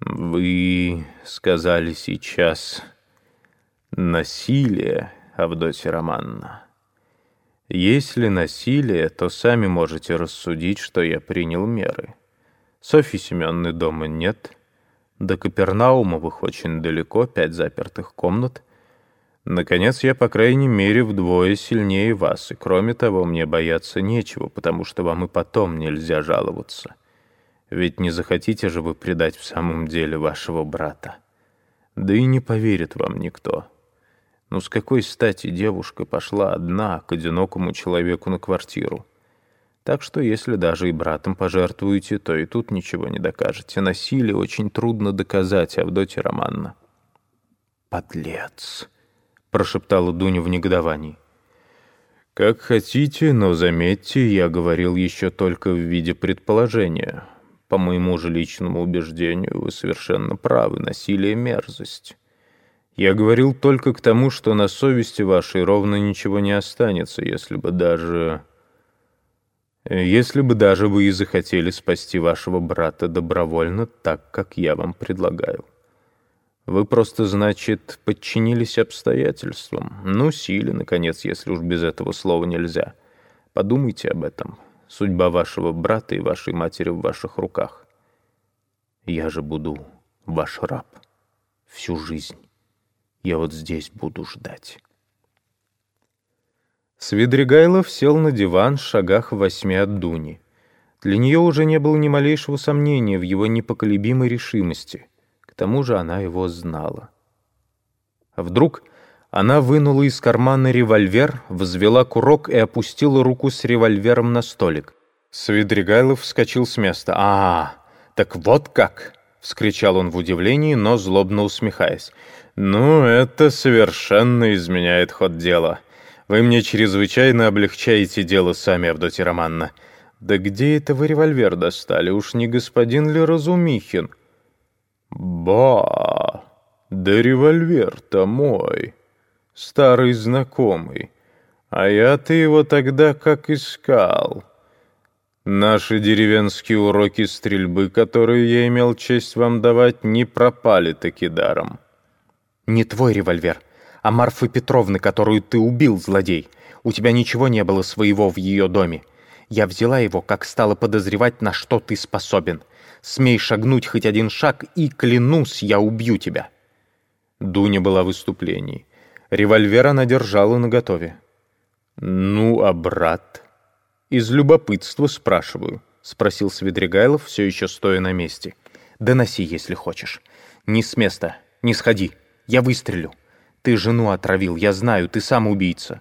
«Вы сказали сейчас насилие, Авдотья Романна. Если насилие, то сами можете рассудить, что я принял меры. Софьи Семенны дома нет, до Капернаумовых очень далеко, пять запертых комнат. Наконец, я, по крайней мере, вдвое сильнее вас, и кроме того, мне бояться нечего, потому что вам и потом нельзя жаловаться». Ведь не захотите же вы предать в самом деле вашего брата. Да и не поверит вам никто. Ну с какой стати девушка пошла одна к одинокому человеку на квартиру? Так что если даже и братом пожертвуете, то и тут ничего не докажете. Насилие очень трудно доказать, Авдотья Романна. «Подлец!» — прошептала Дуня в негодовании. «Как хотите, но заметьте, я говорил еще только в виде предположения. По моему же личному убеждению, вы совершенно правы, насилие — мерзость. Я говорил только к тому, что на совести вашей ровно ничего не останется, если бы даже... Если бы даже вы и захотели спасти вашего брата добровольно, так, как я вам предлагаю. Вы просто, значит, подчинились обстоятельствам. Ну, силе, наконец, если уж без этого слова нельзя. Подумайте об этом. Судьба вашего брата и вашей матери в ваших руках. Я же буду ваш раб всю жизнь. Я вот здесь буду ждать». Свидригайлов сел на диван в шагах восьми от Дуни. Для нее уже не было ни малейшего сомнения в его непоколебимой решимости. К тому же она его знала. А вдруг она вынула из кармана револьвер, взвела курок и опустила руку с револьвером на столик. Свидригайлов вскочил с места. «А, так вот как!» — вскричал он в удивлении, но злобно усмехаясь. «Ну, это совершенно изменяет ход дела. Вы мне чрезвычайно облегчаете дело сами, Авдотья Романна. Да где это вы револьвер достали? Уж не господин ли Разумихин?» «Ба! Да револьвер-то мой!» Старый знакомый. А я-то его тогда как искал. Наши деревенские уроки стрельбы, которые я имел честь вам давать, не пропали таки даром. Не твой револьвер, а Марфы Петровны, которую ты убил, злодей. У тебя ничего не было своего в ее доме. Я взяла его, как стала подозревать, на что ты способен. Смей шагнуть хоть один шаг, и, клянусь, я убью тебя». Дуня была в выступлении. Револьвер она держала наготове. «Ну, а брат?» «Из любопытства спрашиваю», — спросил Свидригайлов, все еще стоя на месте. «Доноси, если хочешь. Не с места, не сходи. Я выстрелю. Ты жену отравил, я знаю, ты сам убийца».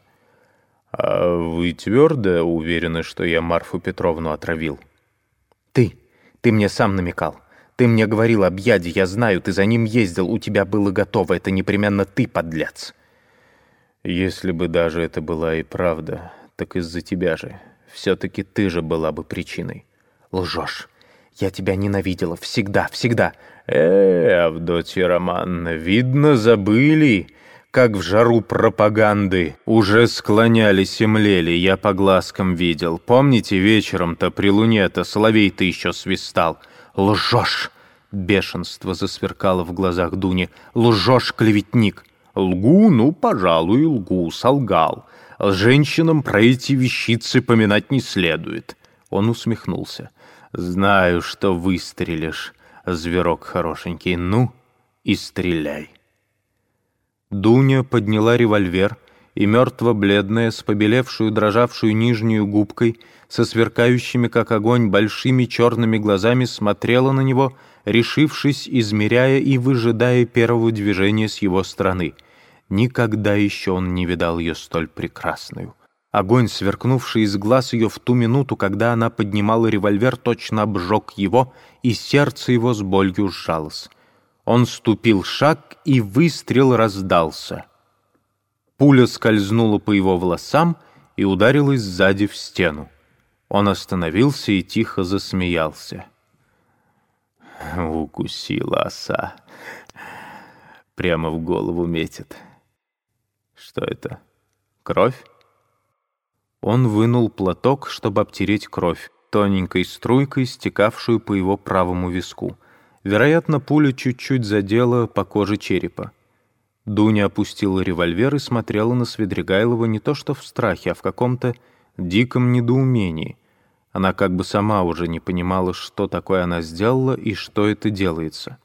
«А вы твердо уверены, что я Марфу Петровну отравил?» «Ты. Ты мне сам намекал. Ты мне говорил об яде, я знаю, ты за ним ездил, у тебя было готово, это непременно ты, подлец». Если бы даже это была и правда, так из-за тебя же. Все-таки ты же была бы причиной. Лжешь. Я тебя ненавидела. Всегда, всегда. Э, Авдотья Романна, видно, забыли, как в жару пропаганды уже склонялись и млели, я по глазкам видел. Помните, вечером-то при луне-то соловей-то еще свистал? Лжешь! Бешенство засверкало в глазах Дуни. Лжешь, клеветник! Лгу, ну, пожалуй, лгу, солгал. Женщинам про эти вещицы поминать не следует. Он усмехнулся. Знаю, что выстрелишь, зверок хорошенький. Ну, и стреляй. Дуня подняла револьвер, и мертво-бледная, с побелевшую, дрожавшую нижнюю губкой, со сверкающими, как огонь, большими черными глазами смотрела на него, решившись, измеряя и выжидая первого движения с его стороны. Никогда еще он не видал ее столь прекрасную. Огонь, сверкнувший из глаз ее в ту минуту, когда она поднимала револьвер, точно обжег его, и сердце его с болью сжалось. Он ступил шаг, и выстрел раздался — Пуля скользнула по его волосам и ударилась сзади в стену. Он остановился и тихо засмеялся. Укусила оса. Прямо в голову метит. Что это? Кровь? Он вынул платок, чтобы обтереть кровь, тоненькой струйкой, стекавшую по его правому виску. Вероятно, пуля чуть-чуть задела по коже черепа. Дуня опустила револьвер и смотрела на Свидригайлова не то что в страхе, а в каком-то диком недоумении. Она как бы сама уже не понимала, что такое она сделала и что это делается.